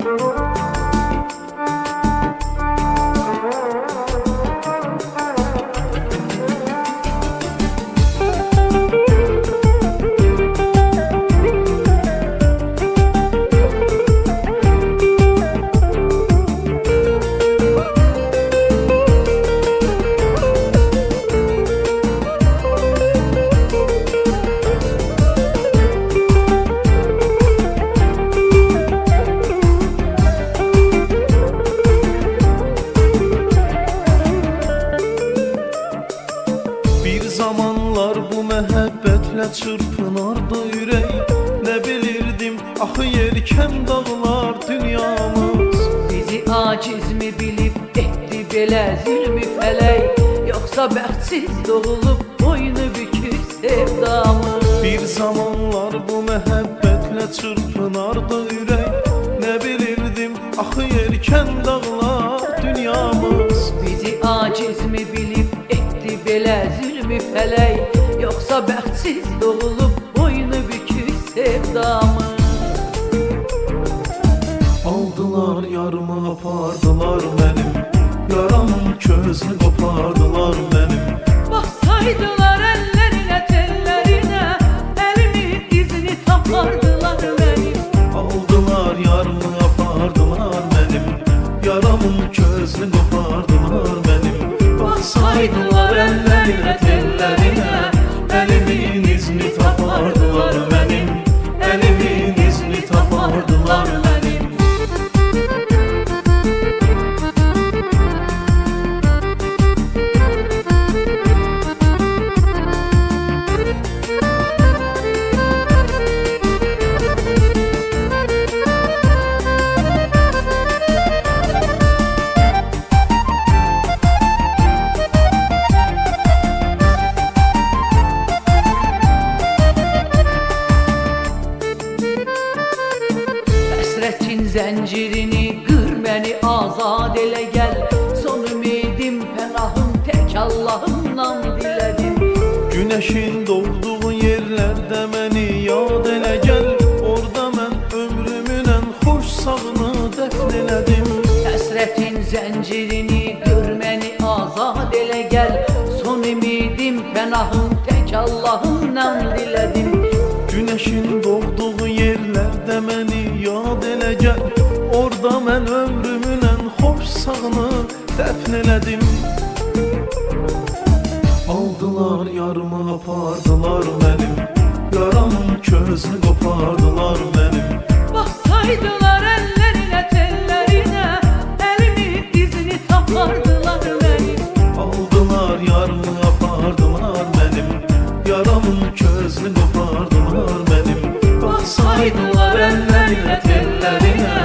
Música çırpınardı ürək. Ne bilirdim axı yerkən dağlar dünyamız. Bizi aciz mi bilip etti belə zülmü felek Yoksa bəxtsiz doğulup boynu bükük sevdamız. Bir zamanlar bu məhəbbətle çırpınardı ürək. Ne bilirdim axı yerkən dağlar dünyamız. Bizi aciz mi bilip etti belə zülmü felek Yoksa bəxtsiz doğulup boynu bükük sevdamız Aldılar yarımı apardılar mənim Yaramın közünü qopardılar mənim Baksaydılar ellerine tellerine Elimi dizini tapardılar benim. Aldılar yarımı apardılar mənim Yaramın közünü qopardılar mənim Baxsaydılar əllərinə tellərinə Həsrətin zəncirini qır məni azad elə gəl Son ümidim pənahım tək Allahımdan dilədim Güneşin doğduğu yerlərdə məni yad elə gəl Orada mən ömrümün ən xoş sağını dəfn elədim Həsrətin zəncirini qır məni azad elə gəl Son ümidim pənahım tək Allahımdan dilədim Güneşin doğduğu yerlərdə məni yad elə gəl Orada mən ömrümün ən xoş sağını dəfn elədim Aldılar yarımı apardılar mənim Yaramın közünü qopardılar mənim Baksaydılar ellerine tellerine Elimi dizini tapardılar benim. Aldılar yarımı apardılar mənim Yaramın közünü qopardılar mənim Baxsaydılar əllərinə tellərinə